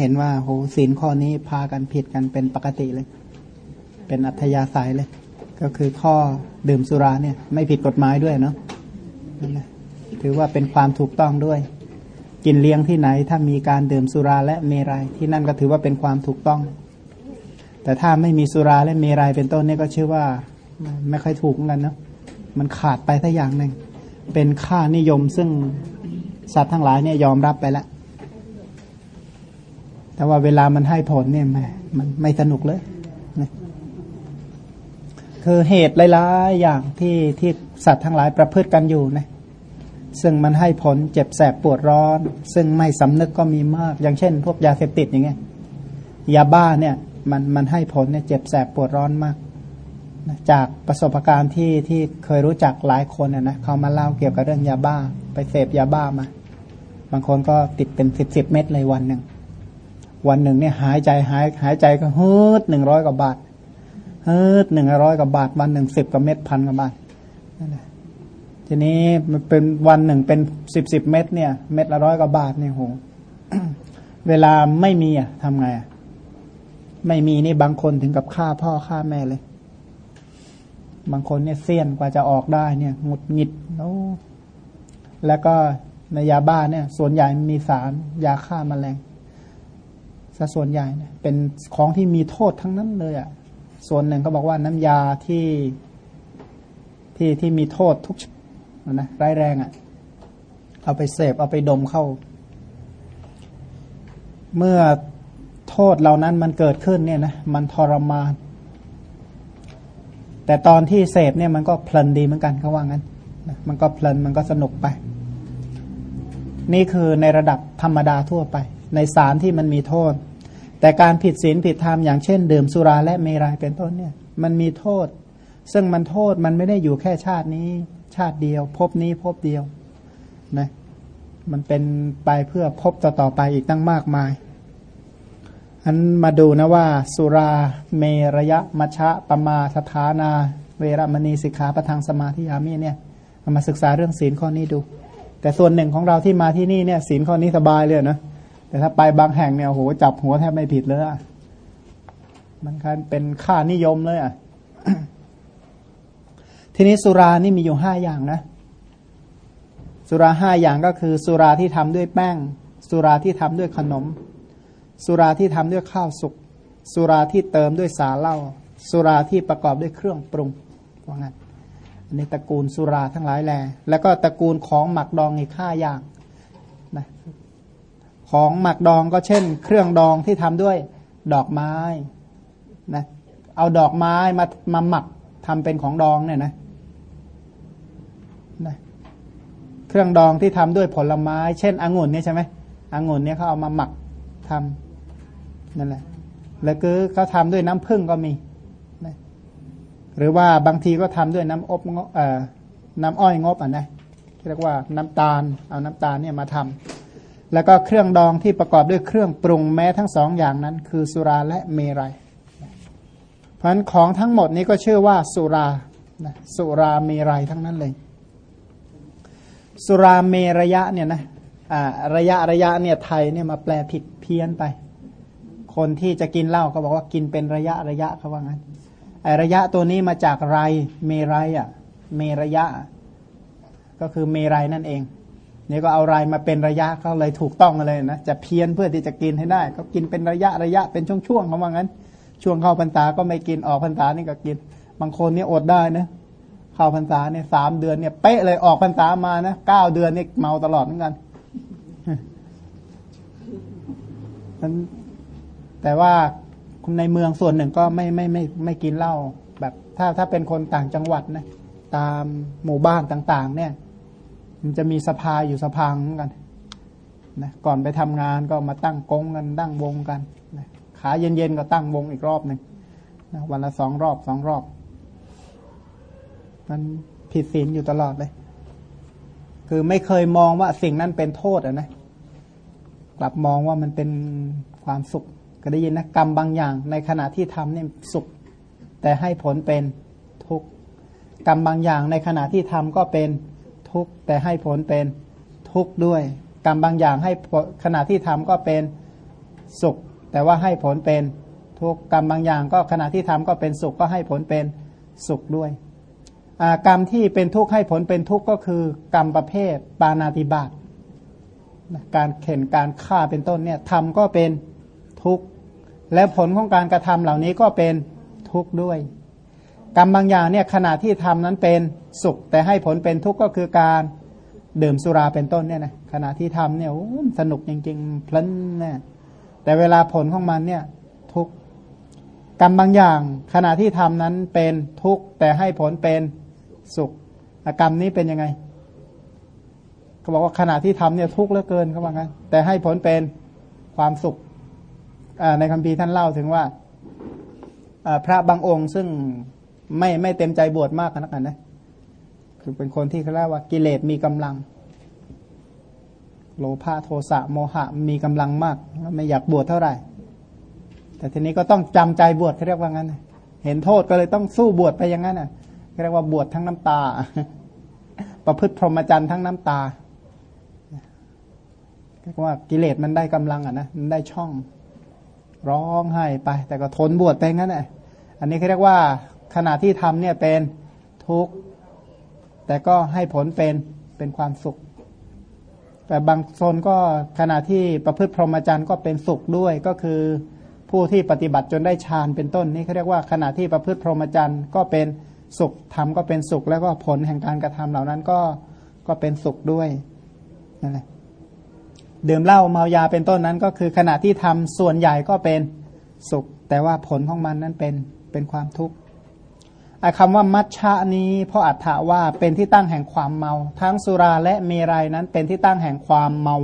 เห็นว่าโหศีลข้อนี้พากันผิดกันเป็นปกติเลย เป็นอัธยาศัยเลย ก็คือข้อดื่มสุราเนี่ย ไม่ผิดกฎหมายด้วยเนาะนั่นแหละถือว่าเป็นความถูกต้องด้วย กินเลี้ยงที่ไหน ถ้ามีการดื่มสุราและเมรัยที่นั่นก็ถือว่าเป็นความถูกต้อง แต่ถ้าไม่มีสุราและเมรัยเป็นต้นนี่ก็ชื่อว่า ไม่ค่อยถูกเหมือนกันเนาะมันขาดไปสักอย่างหนึ่งเป็นค่านิยมซึ่งสัตว์ทั้งหลายเนี่ยยอมรับไปแล้ว แต่ว่าเวลามันให้ผลเนี่ยแหมมันไม่สนุกเลยนะคือเหตุหลายๆอย่างที่ที่สัตว์ทั้งหลายประพฤติกันอยู่นะซึ่งมันให้ผลเจ็บแสบปวดร้อน ซึ่งไม่สำนึกก็มีมาก อย่างเช่น พวกยาเสพติดอย่างเงี้ยยาบ้าเนี่ยมันมันให้ผลเนี่ยเจ็บแสบปวดร้อนมาก จากประสบการณ์ที่ที่เคยรู้จักหลายคนนะเขามาเล่าเกี่ยวกับเรื่องยาบ้า ไปเสพยาบ้ามา บางคนก็ติดเป็นสิบสิบเม็ดเลยวันหนึ่ง วันหนึ่งเนี่ยหายใจหายหายใจก็ฮืดหนึ่งร้อยกว่าบาทฮืดหนึ่งร้อยกว่าบาท วันหนึ่งสิบกว่าเม็ดพันกว่าบาทนั่นแหละทีนี้มันเป็นวันหนึ่งเป็นสิบสิบเม็ดเนี่ย เม็ดละร้อยกว่าบาทเนี่ยโหเวลาไม่มีอะทำไงอะไม่มีนี่บางคนถึงกับฆ่าพ่อฆ่าแม่เลย บางคนเนี่ยเสี้ยนกว่าจะออกได้เนี่ยหงุดหงิดแล้วแล้วก็ในยาบ้าเนี่ย ส่วนใหญ่มีสารยาฆ่ามาแมลง ซะส่วนใหญ่เนี่ยเป็นของที่มีโทษทั้งนั้นเลยอะ่ะส่วนหนึ่งเขาบอกว่าน้ำยาที่ที่ที่มีโทษทุกนะร้ายแรงอะ่ะเอาไปเสพเอาไปดมเข้า เมื่อโทษเหล่านั้นมันเกิดขึ้นเนี่ยนะมันทรมานแต่ตอนที่เสพเนี่ยมันก็เพลินดีเหมือนกันเขาว่างั้นมันก็เพลินมันก็สนุกไป นี่คือในระดับธรรมดาทั่วไป ในสารที่มันมีโทษ แต่การผิดศีลผิดธรรมอย่างเช่น ดื่มสุราและเมรัยเป็นต้นเนี่ย มันมีโทษ ซึ่งมันโทษมันไม่ได้อยู่แค่ชาตินี้ ชาติเดียวพบนี้พบเดียวนะมันเป็นไปเพื่อพบต่อต่อไปอีกตั้งมากมายอันมาดูนะว่า สุราเมรยะมชะปมาสถานา เวรมณีสิกขาประทางสมาธิยามีเนี่ยมาศึกษาเรื่องศีลข้อนี้ดู แต่ส่วนหนึ่งของเราที่มาที่นี่เนี่ยศีลข้อนี้สบายเลยนะ แต่ถ้าไปบางแห่งเนี่ยโหจับหัวแทบไม่ผิดเลยอะมันคันเป็นค่านิยมเลยอะทีนี้สุรานี่มีอยู่ห้าอย่างนะ สุราห้าอย่างก็คือ สุราที่ทำด้วยแป้ง สุราที่ทำด้วยขนม สุราที่ทำด้วยข้าวสุก สุราที่เติมด้วยสาเหล้า สุราที่ประกอบด้วยเครื่องปรุงว่างั้นอันตระกูลสุราทั้งหลายแหล่แล้วก็ตระกูลของหมักดองอีกห้าอย่าง ของหมักดองก็เช่น เครื่องดองที่ทำด้วยดอกไม้นะเอาดอกไม้มามาหมักทำเป็นของดองเนี่ยนะนะเครื่องดองที่ทำด้วยผลไม้ เช่นองุ่นเนี่ยใช่ไหมองุ่นเนี่ยเขาเอามาหมักทำนั่นแหละ แล้วก็เขาทำด้วยน้ำผึ้งก็มีนะหรือว่าบางทีก็ทำด้วยน้ำอบเอ่อน้ำอ้อยงบอะนะเรียกว่าน้ำตาล เอาน้ำตาลเนี่ยมาทำ แล้วก็เครื่องดองที่ประกอบด้วยเครื่องปรุงแม้ทั้งสองอย่างนั้น คือสุราและเมรัยเพราะฉะนั้นของทั้งหมดนี้ก็ชื่อว่าสุราสุราเมรัยทั้งนั้นเลย สุราเมระยะเนี่ยนะระยะระยะเนี่ยไทยเนี่ยมาแปลผิดเพี้ยนไป คนที่จะกินเหล้าก็บอกว่ากินเป็นระยะระยะเขาว่างั้นไอระยะตัวนี้มาจากไรเมรัยอะเมระยะ ก็คือเมรัยนั่นเอง นี่ก็เอารายมาเป็นระยะเขาเลยถูกต้องเลยนะจะเพี้ยนเพื่อที่จะกินให้ได้เขากินเป็นระยะระยะเป็นช่วงๆเขาว่างั้น ช่วงเข้าพรรษาก็ไม่กินออกพรรษานี่ก็กิน บางคนนี่อดได้นะเข้าพรรษาเนี่ยสามเดือนเนี่ยเป๊ะเลยออกพรรษามานะเก้าเดือนนี่เมาตลอดเหมือนกันนั้นแต่ว่าในเมืองส่วนหนึ่งก็ไม่ไม่ไม่ไม่กินเหล้าแบบถ้าถ้าเป็นคนต่างจังหวัดนะตามหมู่บ้านต่าง ๆ เนี่ย มันจะมีสภาอยู่สภาเหมือนกันนะก่อนไปทำงานก็มาตั้งกงกันตั้งวงกันนะขาเย็นๆก็ตั้งวงอีกรอบหนึ่งนะวันละสองรอบสองรอบ มันผิดศีลอยู่ตลอดเลย คือไม่เคยมองว่าสิ่งนั้นเป็นโทษอะนะกลับมองว่ามันเป็นความสุข ก็ได้ยินนะกรรมบางอย่าง ในขณะที่ทำเนี่ยสุข แต่ให้ผลเป็นทุกข์กรรมบางอย่างในขณะที่ทำก็เป็น ทุกข์แต่ให้ผลเป็นทุกข์ด้วย กรรมบางอย่างให้ขณะที่ทำก็เป็นสุข แต่ว่าให้ผลเป็นทุกข์กรรมบางอย่างก็ขณะที่ทำก็เป็นสุขก็ให้ผลเป็นสุขด้วยกรรมที่เป็นทุกข์ให้ผลเป็นทุกข์ก็คือ กรรมประเภทปานาติบาตการเข็นการฆ่าเป็นต้นเนี่ยทำก็เป็นทุกข์และผลของการกระทำเหล่านี้ก็เป็นทุกข์ด้วย กรรมบางอย่างเนี่ยขณะที่ทำนั้นเป็นสุข แต่ให้ผลเป็นทุกข์ก็คือการดื่มสุราเป็นต้นเนี่ยนะขณะที่ทำเนี่ยสนุกจริงๆเพลินเนี่ยแต่เวลาผลของมันเนี่ยทุกกรรมบางอย่าง ขณะที่ทำนั้นเป็นทุกข์แต่ให้ผลเป็นสุขกรรมนี้เป็นยังไงเขาบอกว่าขณะที่ทำเนี่ยทุกข์เหลือเกินเขาบอกงั้นแต่ให้ผลเป็นความสุขในคำพีท่านเล่าถึงว่าพระบางองค์ซึ่ง ไม่ไม่เต็มใจบวชมากนักนนะคือเป็นคนที่เขาเรียกว่ากิเลสมีกำลัง โลภะโทสะโมหะมีกำลังมาก ไม่อยากบวชเท่าไหร่ แต่ทีนี้ก็ต้องจำใจบวชเขาเรียกว่างั้นเห็นโทษก็เลยต้องสู้บวชไปอย่างนั้นอะเรียกว่าบวชทั้งน้ำตา ประพฤติพรหมจรรย์ทั้งน้ำตาเรียกว่ากิเลสมันได้กำลังอะนะมันได้ช่อง ร้องไห้ไป แต่ก็ทนบวชไปงั้นแหละอันนี้เขาเรียกว่า ขณะที่ทำเนี่ยเป็นทุกข์ แต่ก็ให้ผลเป็นเป็นความสุข แต่บางโซนก็ขณะที่ประพฤติพรหมจรรย์ก็เป็นสุขด้วยก็คือผู้ที่ปฏิบัติจนได้ฌานเป็นต้นนี่เขาเรียกว่าขณะที่ประพฤติพรหมจรรย์ก็เป็นสุขทำก็เป็นสุข แล้วก็ผลแห่งการกระทำเหล่านั้นก็ก็เป็นสุขด้วยนั่นแหละดื่มเหล้าเมายาเป็นต้นนั้น ก็คือขณะที่ทำส่วนใหญ่ก็เป็นสุข แต่ว่าผลของมันนั้นเป็นเป็นความทุกข์ ไอ้คำว่ามัชชะนี้พราะอัฏฐาว่าเป็นที่ตั้งแห่งความเมา ทั้งสุราและเมรัยนั้นเป็นที่ตั้งแห่งความเมา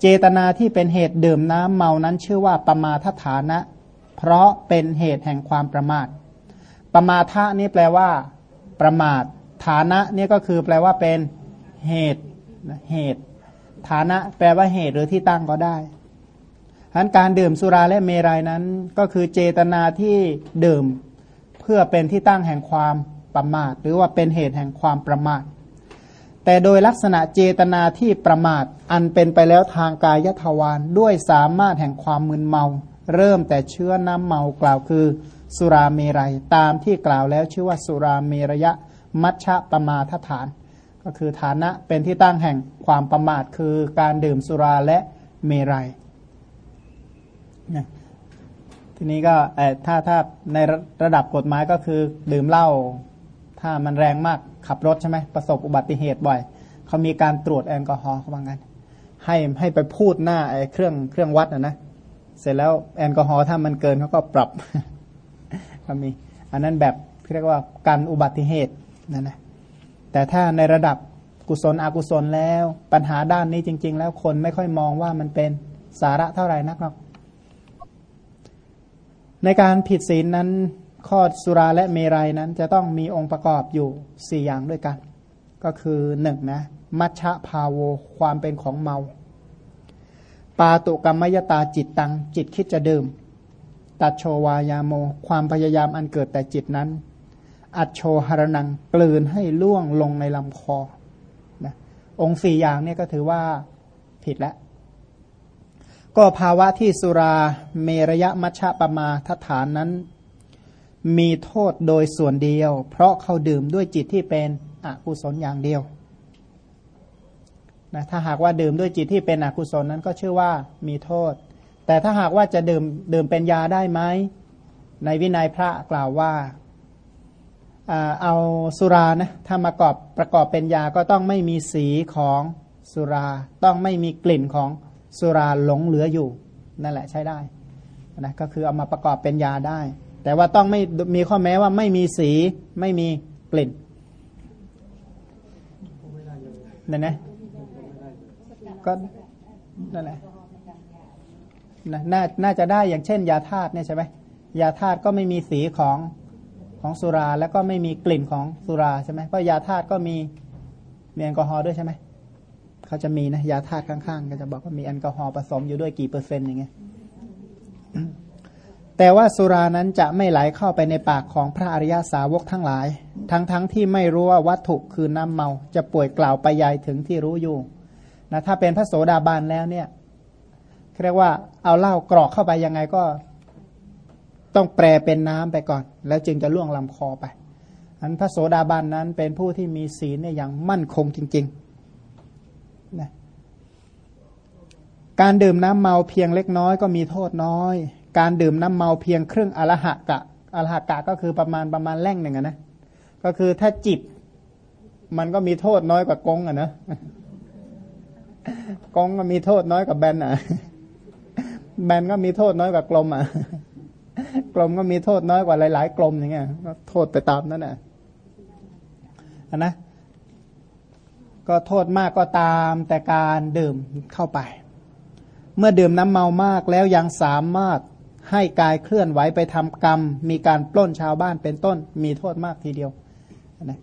เจตนาที่เป็นเหตุดื่มน้ำเมานั้นชื่อว่าปมาทฐานะ เพราะเป็นเหตุแห่งความประมาทปมาทะนี่แปลว่า ประมาท ฐานะนี่ก็คือแปลว่าเป็นเหตุเหตุ ฐานะแปลว่าเหตุหรือที่ตั้งก็ได้ฉะนั้นการดื่มสุราและเมรัยนั้น ก็คือเจตนาที่ดื่ม พื่อเป็นที่ตั้งแห่งความประมาท หรือว่าเป็นเหตุแห่งความประมาท แต่โดยลักษณะเจตนาที่ประมาท อันเป็นไปแล้วทางกายทวารด้วยสามารถแห่งความมึนเมา เริ่มแต่เชื้อน้ำเมากล่าวคือ สุราเมรัยตามที่กล่าวแล้วชื่อว่าสุราเมรยะมัชฌะปมาทฐาน ก็คือฐานะเป็นที่ตั้งแห่งความประมาทคือการดื่มสุราและเมรัย ทีนี้ก็ถ้าถ้าในระดับกฎหมายก็คือดื่มเหล้าถ้ามันแรงมากขับรถใช่ไหมประสบอุบัติเหตุบ่อยเขามีการตรวจแอลกอฮอล์เขาบางกันให้ให้ไปพูดหน้าไอ้เครื่องเครื่องวัดนะนะเสร็จแล้วแอลกอฮอล์ถ้ามันเกินเขาก็ปรับก็มี อันนั้นแบบเรียกว่าการอุบัติเหตุนั่นนะแต่ถ้าในระดับกุศลอกุศลแล้ว ปัญหาด้านนี้จริง ๆ แล้วคนไม่ค่อยมองว่ามันเป็นสาระเท่าไหร่นักหรอก ในการผิดศีลนั้นข้อสุราและเมรัยนั้นจะต้องมีองค์ประกอบอยู่สี่อย่างด้วยกัน ก็คือหนึ่งนะมัชฌะพาโวความเป็นของเมา ปาตุกรรมยตาจิตตัง จิตคิดจะดื่ม ตัดโชวายาโม ความพยายามอันเกิดแต่จิตนั้น อัดโชหรนังกลืนให้ล่วงลงในลำคอนะองค์สี่อย่างนี้ก็ถือว่าผิดแล้ว ก็ภาวะที่สุราเมรยะมัชฌะปมาทฐานนั้น มีโทษโดยส่วนเดียว เพราะเขาดื่มด้วยจิตที่เป็นอกุศลอย่างเดียวนะถ้าหากว่าดื่มด้วยจิตที่เป็นอกุศลนั้นก็ชื่อว่ามีโทษ แต่ถ้าหากว่าจะดื่มดื่มเป็นยาได้ไหมในวินัยพระกล่าวว่าเอาสุรานะถ้ามากอบประกอบเป็นยาก็ต้องไม่มีสีของสุรา ต้องไม่มีกลิ่นของ สุราหลงเหลืออยู่ นั่นแหละใช้ได้นะก็คือเอามาประกอบเป็นยาได้ แต่ว่าต้องไม่มีข้อแม้ว่าไม่มีสีไม่มีกลิ่นนั่นนะก็นั่นแหละนะน่าน่าจะได้อย่างเช่น ยาธาตุเนี่ยใช่ไหมยาธาตุก็ไม่มีสีของของสุราแล้วก็ไม่มีกลิ่นของสุราใช่ไหมเพราะยาธาตุก็มีมีแอลกอฮอล์ด้วยใช่ไหม เขาจะมีนะยาธาตุข้างๆ ก็จะบอกว่ามีแอลกอฮอล์ผสมอยู่ด้วยกี่เปอร์เซ็นต์อย่างเงี้ยแต่ว่าสุรานั้นจะไม่ไหลเข้าไปในปากของพระอริยาสาวกทั้งหลาย ทั้งๆทที่ไม่รู้ว่าวัตถุคือน้ำเมา จะป่วยกล่าวไปยายถึงที่รู้อยู่นะถ้าเป็นพระโสดาบันแล้วเนี่ยเรียกว่าเอาเหล้ากรอกเข้าไปยังไงก็ต้องแปรเป็นน้ำไปก่อน แล้วจึงจะล่วงลำคอไปอันพระโสดาบันนั้นเป็นผู้ที่มีศีลเนี่ยอย่างมั่นคงจริง ๆนะ การดื่มน้ำเมาเพียงเล็กน้อยก็มีโทษน้อย การดื่มน้ำเมาเพียงครึ่งอรหะกะอรหะกะก็คือประมาณประมาณแร่งหนึ่งนะก็คือถ้าจิบมันก็มีโทษน้อยกว่ากงอะนะกงก็มีโทษน้อยกว่าแบนอะ แบนก็มีโทษน้อยกว่ากลมอะ กลมก็มีโทษน้อยกว่าหลาย ๆ กลมอย่างเงี้ยโทษไปตามนั่นแหละนะ ก็โทษมากก็ตามแต่การดื่มเข้าไป เมื่อดื่มน้ำเมามากแล้วยังสามารถให้กายเคลื่อนไหวไปทำกรรม มีการปล้นชาวบ้านเป็นต้นมีโทษมากทีเดียวนะ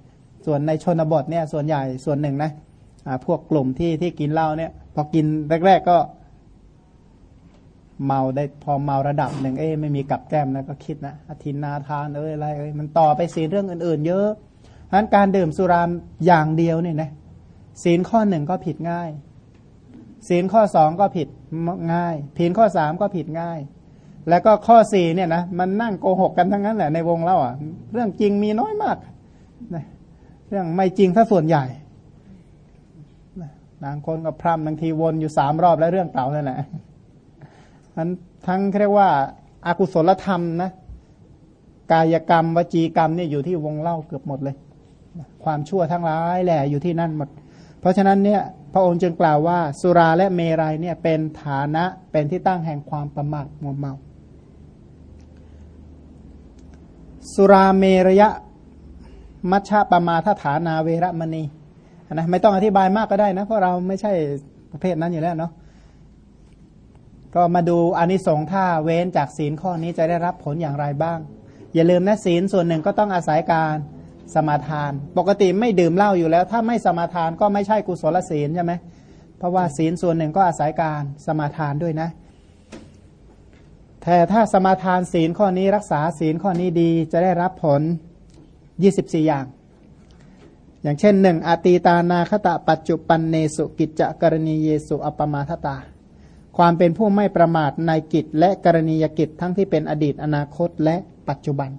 ส่วนในชนบทเนี่ยส่วนใหญ่ส่วนหนึ่งนะพวกกลุ่มที่ที่กินเหล้าเนี่ยพอกินแรก ๆก็เมาได้พอเมาระดับหนึ่งเอ้ไม่มีกับแก้มนะก็คิดนะอธินาทานเอ้ยอะไรเอ้ยมันต่อไปศีเรื่องอื่น ๆ เยอะฉะนั้นการดื่มสุรามอย่างเดียวเนี่ยนะศีลข้อหนึ่งก็ผิดง่าย ศีลข้อสองก็ผิดง่ายผิดข้อสามก็ผิดง่าย แล้วก็ข้อสี่เนี่ยนะมันนั่งโกหกกันทั้งนั้นแหละในวงเล่าอะเรื่องจริงมีน้อยมากนะเรื่องไม่จริงถ้าส่วนใหญ่บางคนก็พร่ำบางทีวนอยู่สามรอบแล้วเรื่องเก่านั่นแหละทั้งทั้งเรียกว่าอากุศลธรรมนะกายกรรมวจีกรรมเนี่ยอยู่ที่วงเล่าเกือบหมดเลย ความชั่วทั้งหลายแหละอยู่ที่นั่นหมด เพราะฉะนั้นเนี่ย พระองค์จึงกล่าวว่า สุราและเมรัยเนี่ยเป็นฐานะเป็นที่ตั้งแห่งความประมาทมัวเมา สุราเมรยะมัชฌะปมาทฐานาเวรมณีนะไม่ต้องอธิบายมากก็ได้นะ เพราะเราไม่ใช่ประเภทนั้นอยู่แล้วเนาะก็มาดูอนิสงส์ถ้าเว้นจากศีลข้อนี้จะได้รับผลอย่างไรบ้าง อย่าลืมนะศีลส่วนหนึ่งก็ต้องอาศัยการ สมาทาน ปกติไม่ดื่มเหล้าอยู่แล้ว ถ้าไม่สมาทานก็ไม่ใช่กุศลศีลใช่ไหมเพราะว่าศีลส่วนหนึ่งก็อาศัยการสมาทานด้วยนะ แต่ถ้าสมาทานศีลข้อนี้รักษาศีลข้อนี้ดีจะได้รับผล 24 อย่าง อย่างเช่นหนึ่งอตีตานาคตะปัจจุปันเนสุกิจจกรณีเยสุอปมาทตา ความเป็นผู้ไม่ประมาทในกิจและกรณียกิจทั้งที่เป็นอดีตอนาคตและปัจจุบัน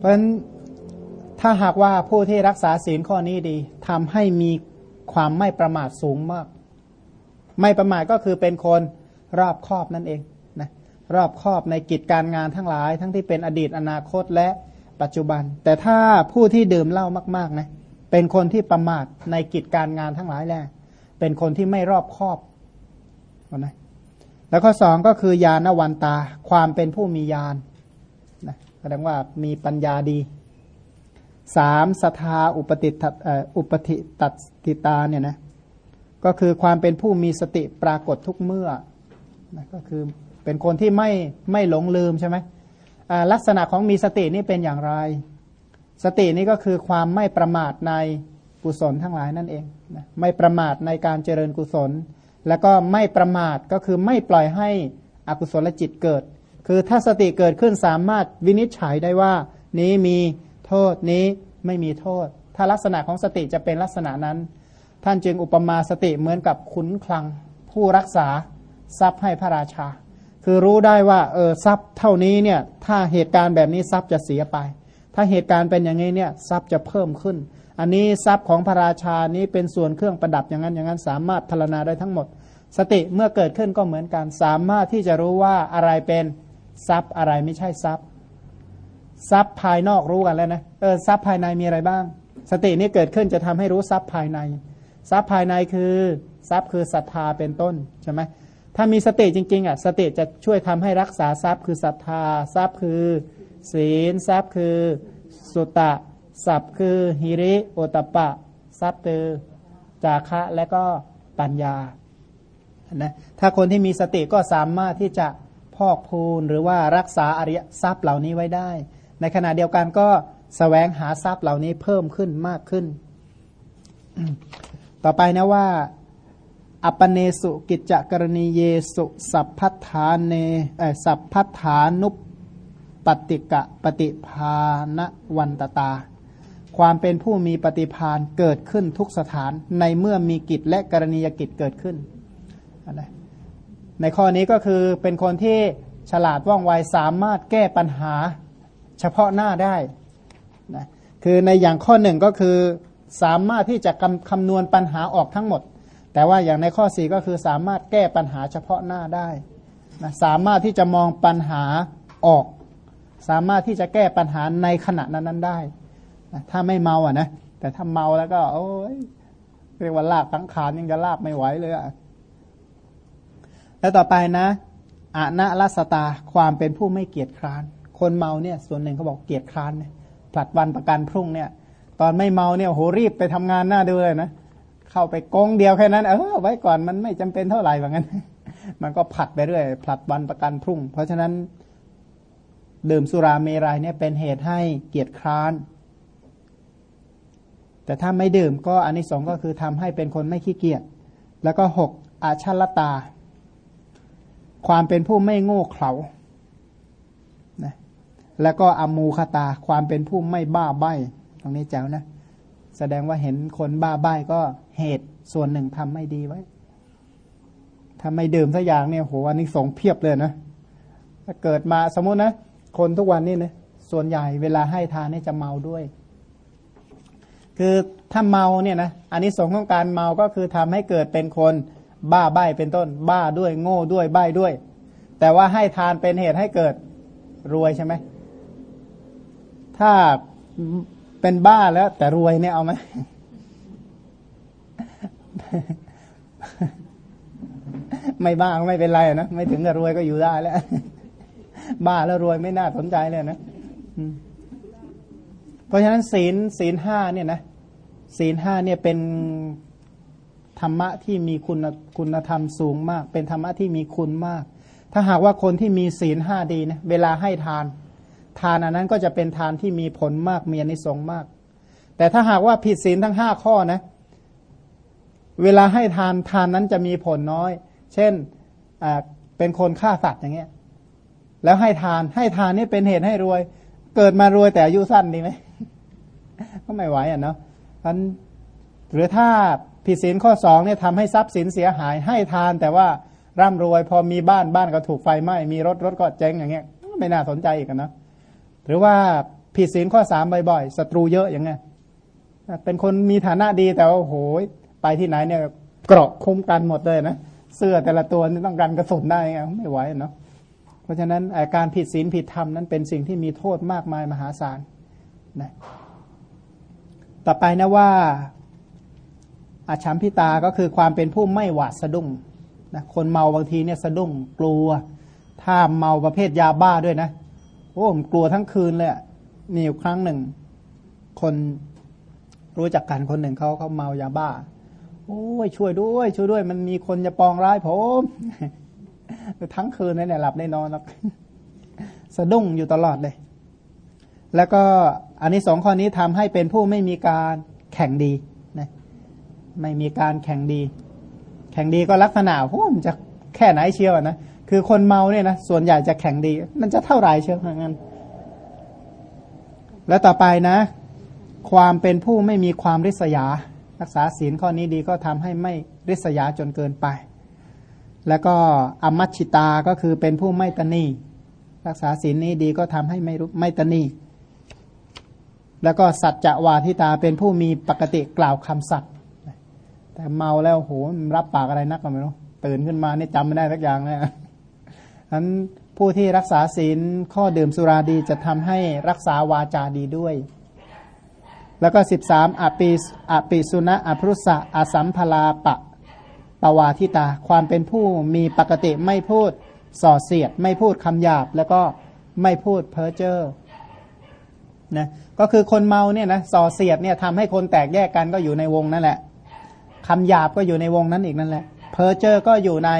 เพราะฉะนั้นถ้าหากว่าผู้ที่รักษาศีลข้อนี้ดีทำให้มีความไม่ประมาทสูงมาก ไม่ประมาทก็คือเป็นคนรอบครอบนั่นเองนะรอบครอบในกิจการงานทั้งหลาย ทั้งที่เป็นอดีตอนาคตและปัจจุบัน แต่ถ้าผู้ที่ดื่มเหล้ามาก ๆนะเป็นคนที่ประมาทในกิจการงานทั้งหลายแหละเป็นคนที่ไม่รอบคอบนะแล้วข้อสองก็คือยานวันตา ความเป็นผู้มียาน แสดงว่ามีปัญญาดีสามสทาอุปติอุปติตัดติตาเนี่ยนะก็คือความเป็นผู้มีสติปรากฏทุกเมื่อนะก็คือเป็นคนที่ไม่ไม่หลงลืมใช่ไหมลักษณะของมีสตินี่เป็นอย่างไร สตินี่ก็คือความไม่ประมาทในกุศลทั้งหลายนั่นเองนะไม่ประมาทในการเจริญกุศล แล้วก็ไม่ประมาทก็คือไม่ปล่อยให้อกุศลจิตเกิด คือถ้าสติเกิดขึ้นสามารถวินิจฉัยได้ว่า นี้มีโทษนี้ไม่มีโทษ ถ้าลักษณะของสติจะเป็นลักษณะนั้น ท่านจึงอุปมาสติเหมือนกับขุนคลัง ผู้รักษาทรัพย์ให้พระราชา คือรู้ได้ว่าเออทรัพย์เท่านี้เนี่ยถ้าเหตุการณ์แบบนี้ทรัพย์จะเสียไป ถ้าเหตุการณ์เป็นอย่างนี้เนี่ยทรัพย์จะเพิ่มขึ้น อันนี้ทรัพย์ของพระราชานี้เป็นส่วนเครื่องประดับอย่างนั้นอย่างนั้นสามารถพรณนาได้ทั้งหมด สติเมื่อเกิดขึ้นก็เหมือนกันสามารถที่จะรู้ว่าอะไรเป็น ทรัพย์อะไรไม่ใช่ทรัพย์ ทรัพย์ภายนอกรู้กันแล้วนะเออทรัพย์ภายในมีอะไรบ้าง สตินี้เกิดขึ้นจะทำให้รู้ทรัพย์ภายใน ทรัพย์ภายในคือทรัพย์คือศรัทธาเป็นต้นใช่ไหมถ้ามีสติจริงๆอะสติจะช่วยทำให้รักษาทรัพย์คือศรัทธา ทรัพย์คือ ศีลทรัพย์คือสุตตะศัพท์คือฮิริโอตปะซับตือจาคะและก็ปัญญานะถ้าคนที่มีสติก็สามารถที่จะ อกพูนหรือว่ารักษาอริยทรัพย์เหล่านี้ไว้ได้ ในขณะเดียวกันก็สแสวงหาทรัพย์เหล่านี้เพิ่มขึ้นมากขึ้น ต่อไปนะว่า อัปเนสุกิจจกรณีเยสุสัพพัทธานเนสัพพัทธานุปปฏิกะปฏิภาณวันตตา ความเป็นผู้มีปฏิพานเกิดขึ้นทุกสถานในเมื่อมีกิจและกรณียกิจเกิดขึ้นนะ ในข้อนี้ก็คือเป็นคนที่ฉลาดว่องไวสามารถแก้ปัญหาเฉพาะหน้าได้นะคือในอย่างข้อหนึ่งก็คือสามารถที่จะคำคำนวณปัญหาออกทั้งหมด แต่ว่าอย่างในข้อสี่ก็คือสามารถแก้ปัญหาเฉพาะหน้าได้นะสามารถที่จะมองปัญหาออก สามารถที่จะแก้ปัญหาในขณะนั้น ๆได้นะถ้าไม่เมาอะนะแต่ถ้าเมาแล้วก็โอ้ยเรียกว่าลากทั้งขานยังจะลากไม่ไหวเลยอะ แล้วต่อไปนะอาณลัสตาความเป็นผู้ไม่เกียจคร้าน คนเมาเนี่ยส่วนหนึ่งเขาบอกเกียจคร้านเนี่ยผลัดวันประกันพรุ่งเนี่ย ตอนไม่เมาเนี่ยโหรีบไปทำงานหน้าดูเลยนะเข้าไปกงเดียวแค่นั้น เออไว้ก่อนมันไม่จำเป็นเท่าไหร่แบบนั้น มันก็ผัดไปเรื่อยผลัดวันประกันพรุ่ง เพราะฉะนั้นดื่มสุราเมรัยเนี่ยเป็นเหตุให้เกียจคร้าน แต่ถ้าไม่ดื่มก็อันนี้สองก็คือทำให้เป็นคนไม่ขี้เกียจแล้วก็หกอาชลตา ความเป็นผู้ไม่โง่เขลานะแล้วก็อมูคตา ความเป็นผู้ไม่บ้าใบ้ตรงนี้แจ๋วนะ แสดงว่าเห็นคนบ้าใบ้ก็เหตุส่วนหนึ่งทำไม่ดีไว้ถ้าไม่ดื่มสักอย่างเนี่ยโหอันนี้สงเพียบเลยนะถ้าเกิดมาสมมตินะ คนทุกวันนี้นะส่วนใหญ่เวลาให้ทานนี่จะเมาด้วย คือถ้าเมาเนี่ยนะอันนี้สงของการเมาก็คือทำให้เกิดเป็นคน บ้าใบเป็นต้น บ้าด้วยโง่ด้วยใบด้วย แต่ว่าให้ทานเป็นเหตุให้เกิดรวยใช่ไหม ถ้าเป็นบ้าแล้ว แต่รวยเนี่ยเอาไหมไม่บ้าก็ไม่เป็นไรนะไม่ถึงกับรวยก็อยู่ได้แล้ว บ้าแล้วรวยไม่น่าสนใจเลยนะเพราะฉะนั้นศีลศีลห้าเนี่ยนะศีลห้าเนี่ยเป็น ธรรมะที่มีคุณคุณธรรมสูงมาก เป็นธรรมะที่มีคุณมาก ถ้าหากว่าคนที่มีศีลห้าดีนะเวลาให้ทาน ทานอันนั้นก็จะเป็นทานที่มีผลมากมีอนิสงส์มาก แต่ถ้าหากว่าผิดศีลทั้งห้าข้อนะเวลาให้ทานทานนั้นจะมีผลน้อย เช่นเป็นคนฆ่าสัตว์อย่างเงี้ย แล้วให้ทานให้ทานนี่เป็นเหตุให้รวย เกิดมารวยแต่อายุสั้นดีไหมก็ไม่ไหวอะเนาะพันหรือถ้า ผิดศีลข้อสองเนี่ยทำให้ทรัพย์สินเสียหายให้ทาน แต่ว่าร่ำรวยพอมีบ้านบ้านก็ถูกไฟไหม้มีรถรถก็เจ๊งอย่างเงี้ยไม่น่าสนใจอีกนะหรือว่าผิดศีลข้อสามบ่อยๆศัตรูเยอะอย่างเงี้ยเป็นคนมีฐานะดีแต่ว่าโอ้โหไปที่ไหนเนี่ยเกราะคุ้มกันหมดเลยนะเสื้อแต่ละตัวนี่ต้องการกระสุนได้ไงไม่ไหวเนาะเพราะฉะนั้นการผิดศีลผิดธรรมนั้นเป็นสิ่งที่มีโทษมากมายมหาศาลนะต่อไปนะว่า อาชัมพิตาก็คือความเป็นผู้ไม่หวาดสะดุ้งนะคนเมาบางทีเนี่ยสะดุ้งกลัว ถ้าเมาประเภทยาบ้าด้วยนะโอ้ผมกลัวทั้งคืนเลยมีอยู่ครั้งหนึ่ง คนรู้จักกันคนหนึ่งเขาเขาเมายาบ้า โอ้ยช่วยด้วย ช่วยด้วย มันมีคนจะปองร้ายผมทั้งคืนนี่แหละหลับได้นอนแล้วสะดุ้งอยู่ตลอดเลย แล้วก็อันนี้สองข้อนี้ทำให้เป็นผู้ไม่มีการแข่งดี ไม่มีการแข่งดี แข่งดีก็ลักษณะโอ้มันจะแค่ไหนเชียวนะคือคนเมาเนี่ยนะส่วนใหญ่จะแข่งดี มันจะเท่าไรเชียวงั้น แล้วต่อไปนะ ความเป็นผู้ไม่มีความริษยา รักษาศีลข้อนี้ดีก็ทำให้ไม่ริษยาจนเกินไป แล้วก็อมัชชิตาก็คือเป็นผู้ไม่ตนีรักษาศีลนี้ดีก็ทำให้ไม่รู้ไม่ตนีแล้วก็สัจจวาทิตาเป็นผู้มีปกติกล่าวคำสัตย์ แต่เมาแล้วโหรับปากอะไรนักก็ไม่รู้ตื่นขึ้นมานี่จำไม่ได้สักอย่างเลยนั้นผู้ที่รักษาศีลข้อดื่มสุราดีจะทำให้รักษาวาจาดีด้วย แล้วก็สิบสามอปิอปิสุณะอภรุษะอสัมพลาปะปวาทิตา ความเป็นผู้มีปกติไม่พูดส่อเสียด ไม่พูดคำหยาบ แล้วก็ไม่พูดเพ้อเจ้อนะก็คือคนเมาเนี่ยนะส่อเสียดเนี่ยทำให้คนแตกแยกกันก็อยู่ในวงนั่นแหละ คำหยาบก็อยู่ในวงนั้นอีกนั่นแหละเพอเจอร์ก็อยู่ใน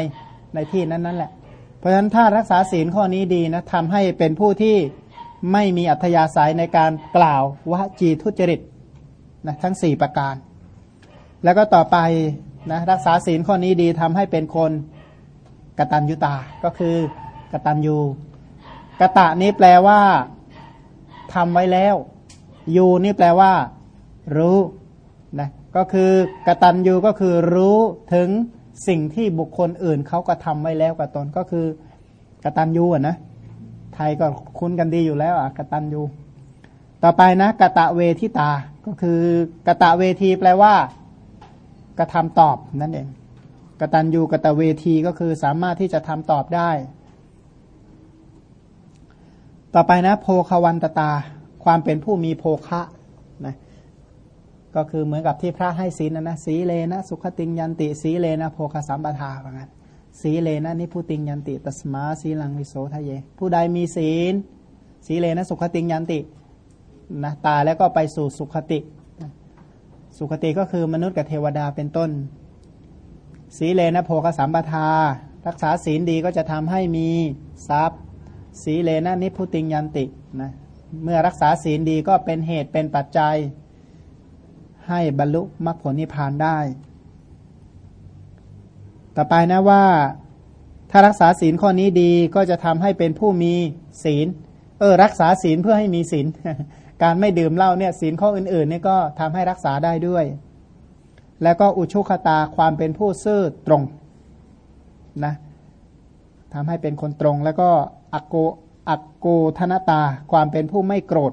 ในที่นั้นนั่นแหละ เพราะฉะนั้นถ้ารักษาศีลข้อนี้ดีนะทำให้เป็นผู้ที่ไม่มีอัธยาศัยในการกล่าววจีทุจริตนะทั้งสี่ประการ แล้วก็ต่อไปนะรักษาศีลข้อนี้ดีทำให้เป็นคนกตัญญูตา ก็คือกตัญญูกะตะนี้แปลว่าทำไว้แล้วยูนี่แปลว่า รู้นะ ก็คือกตัญญูก็คือรู้ถึงสิ่งที่บุคคลอื่นเขาก็ทำไว้แล้วกับตนก็คือกตัญญูอะนะไทยก็คุ้นกันดีอยู่แล้วอะกตัญญูต่อไปนะกะตะเวทิตา ก็คือกะตะเวทีแปลว่า กระทำตอบนั่นเองกตัญญูกะตะเวทีก็คือสามารถที่จะทำตอบได้ ต่อไปนะ โพควันตตา ความเป็นผู้มีโภคะนะ ก็คือเหมือนกับที่พระให้ศีลนะนะสีเลนะ สุขติงยันติ สีเลนะโภคสัมปทาว่างั้นสีเลนะนิพุติงยันติ ตัสมาสีลังวิโสทะเย ผู้ใดมีศีล สีเลนะสุขติงยันตินะตายแล้วก็ไปสู่สุขติ สุขติก็คือมนุษย์กับเทวดาเป็นต้น สีเลนะโภคสัมปทา รักษาศีลดีก็จะทำให้มีทรัพย์ สีเลนะนิพุติงยันตินะเมื่อรักษาศีลดีก็เป็นเหตุเป็นปัจจัย ให้บรรลุมรรคผลนิพพานได้ ต่อไปนะว่า ถ้ารักษาศีลข้อนี้ดีก็จะทำให้เป็นผู้มีศีล เออ รักษาศีลเพื่อให้มีศีล การไม่ดื่มเหล้าเนี่ยศีลข้ออื่นๆนี่ก็ทำให้รักษาได้ด้วย แล้วก็อุชุคตาความเป็นผู้ซื่อตรงนะทำให้เป็นคนตรงแล้วก็อโกอโกธนตาความเป็นผู้ไม่โกรธ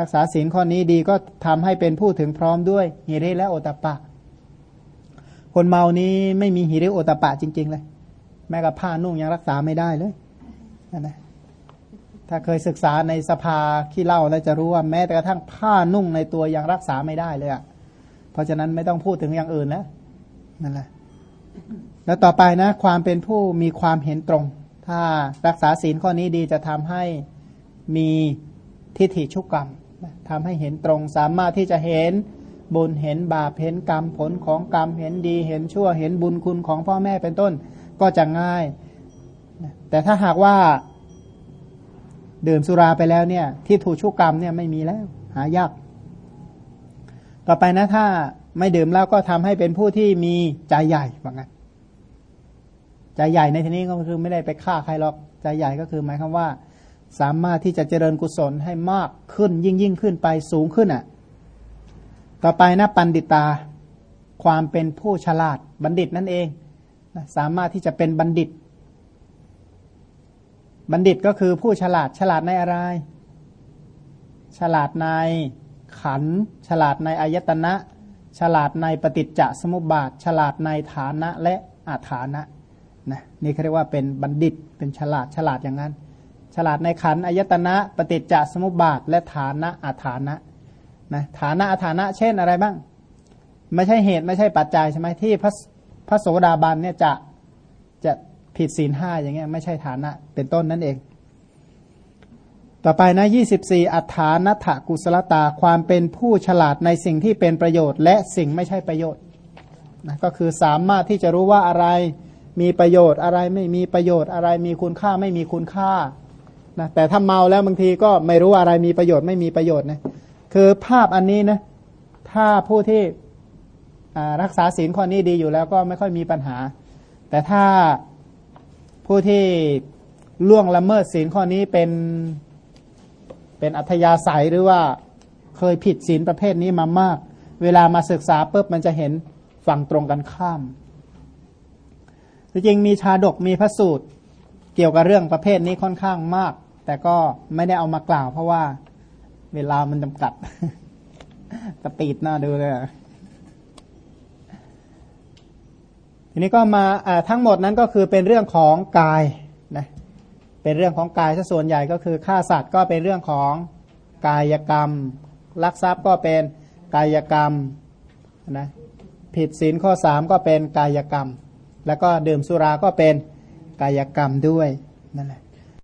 รักษาศีลข้อนี้ดีก็ทำให้เป็นผู้ถึงพร้อมด้วยหิริและโอตปะ คนเมานี้ไม่มีหิริโอตปะจริง ๆ เลย แม้กับผ้านุ่งยังรักษาไม่ได้เลยนะถ้าเคยศึกษาในสภาขี้เล่าแล้วจะรู้ว่าแม้แต่กระทั่งผ้านุ่งในตัวยังรักษาไม่ได้เลยอะ่ะเพราะฉะนั้นไม่ต้องพูดถึงอย่างอื่นแล้วนั่นแหละแล้วต่อไปนะ ความเป็นผู้มีความเห็นตรง ถ้ารักษาศีลข้อนี้ดีจะทำให้มีทิฏฐิชุกกรรม ทำให้เห็นตรงสามารถที่จะเห็นบุญเห็นบาปเห็นกรรมผลของกรรมเห็นดี เห็นชั่วเห็นบุญคุณของพ่อแม่เป็นต้นก็จะง่าย แต่ถ้าหากว่าดื่มสุราไปแล้วเนี่ย ที่ถูกชุกกรรมเนี่ยไม่มีแล้ว หายาก ต่อไปนะถ้าไม่ดื่มแล้วก็ทำให้เป็นผู้ที่มีใจใหญ่ว่างั้นใจใหญ่ในที่นี้ก็คือไม่ได้ไปฆ่าใครหรอกใจใหญ่ก็คือหมายความว่า สามารถที่จะเจริญกุศลให้มากขึ้นยิ่งยิ่งขึ้นไปสูงขึ้นอะ ต่อไปนะปันดิตา ความเป็นผู้ฉลาดบัณฑิตนั่นเองนะสามารถที่จะเป็นบัณฑิต บัณฑิตก็คือผู้ฉลาดฉลาดในอะไร ฉลาดในขัน ฉลาดในอายตนะ ฉลาดในปฏิจจสมุปบาท ฉลาดในฐานะและอาฐานะนะนี่เขาเรียกว่าเป็นบัณฑิตเป็นฉลาดฉลาดอย่างนั้น ฉลาดในขันอายตนะ ปฏิจจสมุปบาท และฐานะอาฐานะนะฐานะอาฐานะ เช่นอะไรบ้าง ไม่ใช่เหตุไม่ใช่ปัจจัยใช่ไหมที่พระพระโสดาบันเนี่ยจะจะผิดศีลห้าอย่างเงี้ยไม่ใช่ฐานะเป็นต้นนั่นเอง ต่อไปนะยี่สิบสี่อัฐานัถกุศลตาความเป็นผู้ฉลาดในสิ่งที่เป็นประโยชน์ และสิ่งไม่ใช่ประโยชน์นะก็คือสามารถที่จะรู้ว่าอะไรมีประโยชน์อะไรไม่มีประโยชน์อะไรมีคุณค่าไม่มีคุณค่า นะแต่ถ้าเมาแล้วบางทีก็ไม่รู้อะไรมีประโยชน์ไม่มีประโยชน์นะคือภาพอันนี้นะถ้าผู้ที่รักษาศีลข้อนี้ดีอยู่แล้วก็ไม่ค่อยมีปัญหา แต่ถ้าผู้ที่ล่วงละเมิดศีลข้อนี้เป็นเป็นอัธยาศัยหรือว่าเคยผิดศีลประเภทนี้มามาก เวลามาศึกษาปุ๊บมันจะเห็นฝั่งตรงกันข้ามจริงมีชาดกมีพระสูตรเกี่ยวกับเรื่องประเภทนี้ค่อนข้างมาก แต่ก็ไม่ได้เอามากล่าว เพราะว่าเวลามันจำกัดสปีดหน้าดูเลยทีนี้ก็มาทั้งหมดนั้นก็คือเป็นเรื่องของกายนะเป็นเรื่องของกายซะส่วนใหญ่ก็คือฆ่าสัตว์ก็เป็นเรื่องของกายกรรม ลักทรัพย์ก็เป็นกายกรรมนะผิดศีลข้อสามก็เป็นกายกรรม แล้วก็ดื่มสุราก็เป็นกายกรรมด้วยนั่นแหละ